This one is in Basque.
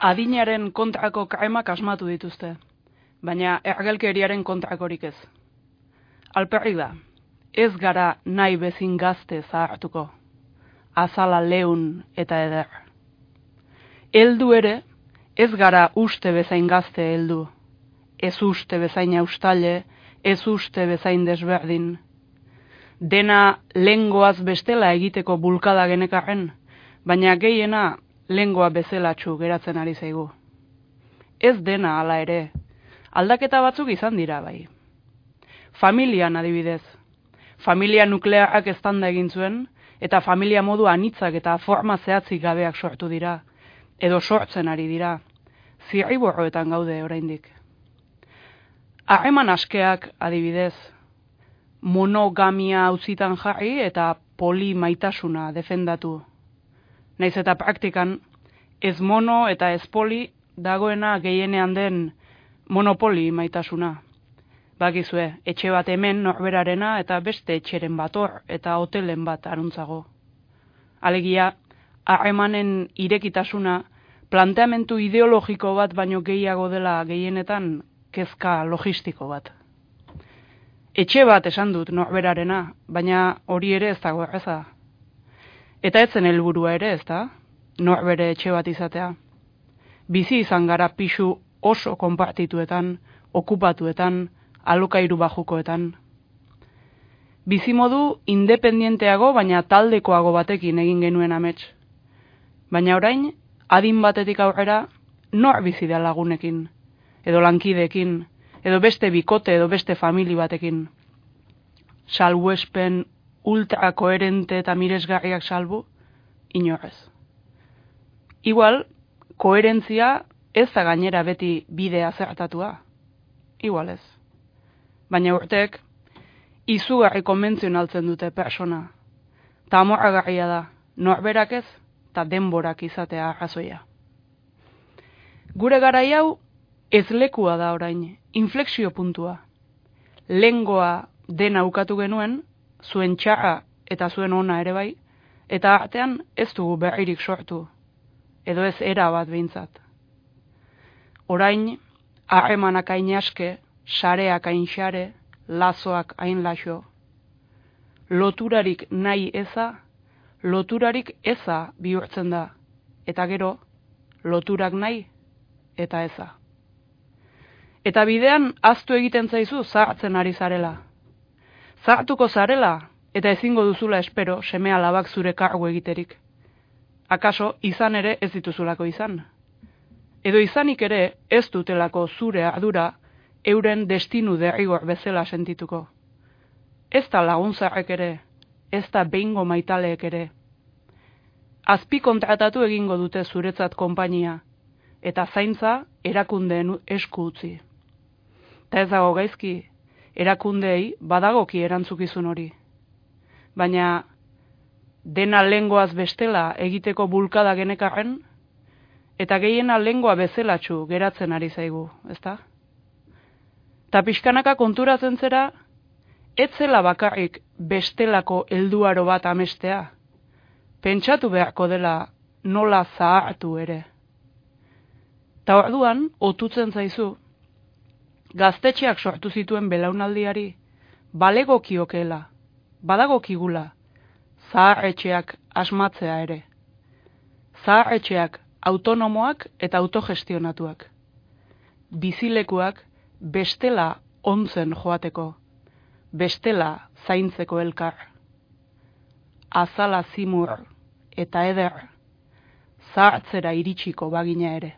adinaren kontrako kaimak asmatu dituzte, baina ergelkeriaren kontrakorik ez. Alperrik da, ez gara nahi bezin gazte zahartuko, azala leun eta eder. Eldu ere, ez gara uste bezain gazte heldu, ez uste bezain austalle, ez uste bezain desberdin. Dena lengoaz bestela egiteko bulkada genekarren, baina gehiena lengoa bezelatxu geratzen ari zaigu. Ez dena hala ere, aldaketa batzuk izan dira bai. Familian adibidez, familia nuklearak eztanda egin zuen, eta familia modu anitzak eta forma zehatzik gabeak sortu dira, edo sortzen ari dira, zirriborroetan gaude oraindik. Harreman askeak adibidez, monogamia auzitan jarri eta poli maitasuna defendatu. Naiz eta praktikan, ez mono eta ez poli dagoena gehienean den monopoli maitasuna. Bakizue, etxe bat hemen norberarena eta beste etxeren bat hor eta hotelen bat aruntzago. Alegia, harremanen irekitasuna planteamentu ideologiko bat baino gehiago dela gehienetan kezka logistiko bat. Etxe bat esan dut norberarena, baina hori ere ez dago erreza. Eta etzen helburua ere ez da, norbere etxe bat izatea. Bizi izan gara pixu oso konpartituetan, okupatuetan, alokairu bajukoetan. Bizi modu independienteago baina taldekoago batekin egin genuen amets. Baina orain, adin batetik aurrera, nor bizi da lagunekin, edo lankidekin, edo beste bikote edo beste famili batekin. Salbuespen ultra koherente eta miresgarriak salbu, inorez. Igual, koherentzia ez da gainera beti bidea zertatua. Igual ez. Baina urtek, izugarri konbentzionaltzen dute persona. Ta amorragarria da, norberak ez, eta denborak izatea arrazoia. Gure garai hau ez lekua da orain, inflexio puntua. Lengoa dena ukatu genuen, zuen txarra eta zuen ona ere bai, eta artean ez dugu berririk sortu, edo ez era bat behintzat. Orain, harremanak hain aske, sareak hain xare, lazoak hain laxo. Loturarik nahi eza, loturarik eza bihurtzen da, eta gero, loturak nahi eta eza. Eta bidean aztu egiten zaizu zartzen ari zarela. Zartuko zarela eta ezingo duzula espero seme alabak zure kargu egiterik. Akaso izan ere ez dituzulako izan. Edo izanik ere ez dutelako zure ardura euren destinu derrigor bezala sentituko. Ez da laguntzarrek ere, ez da behingo maitaleek ere. Azpi kontratatu egingo dute zuretzat konpainia, eta zaintza erakundeen esku utzi. Ta ez dago gaizki, erakundei badagoki erantzukizun hori. Baina dena lengoaz bestela egiteko bulkada genekarren, eta gehiena lengoa bezelatxu geratzen ari zaigu, ezta? Ta pixkanaka konturatzen zera, etzela bakarrik bestelako helduaro bat amestea, pentsatu beharko dela nola zahartu ere. Ta orduan, otutzen zaizu, gaztetxeak sortu zituen belaunaldiari, balegokiokela, badagokigula, zaharretxeak asmatzea ere. Zaharretxeak autonomoak eta autogestionatuak. Bizilekuak bestela ontzen joateko, bestela zaintzeko elkar. Azala zimur eta eder, zahartzera iritsiko bagina ere.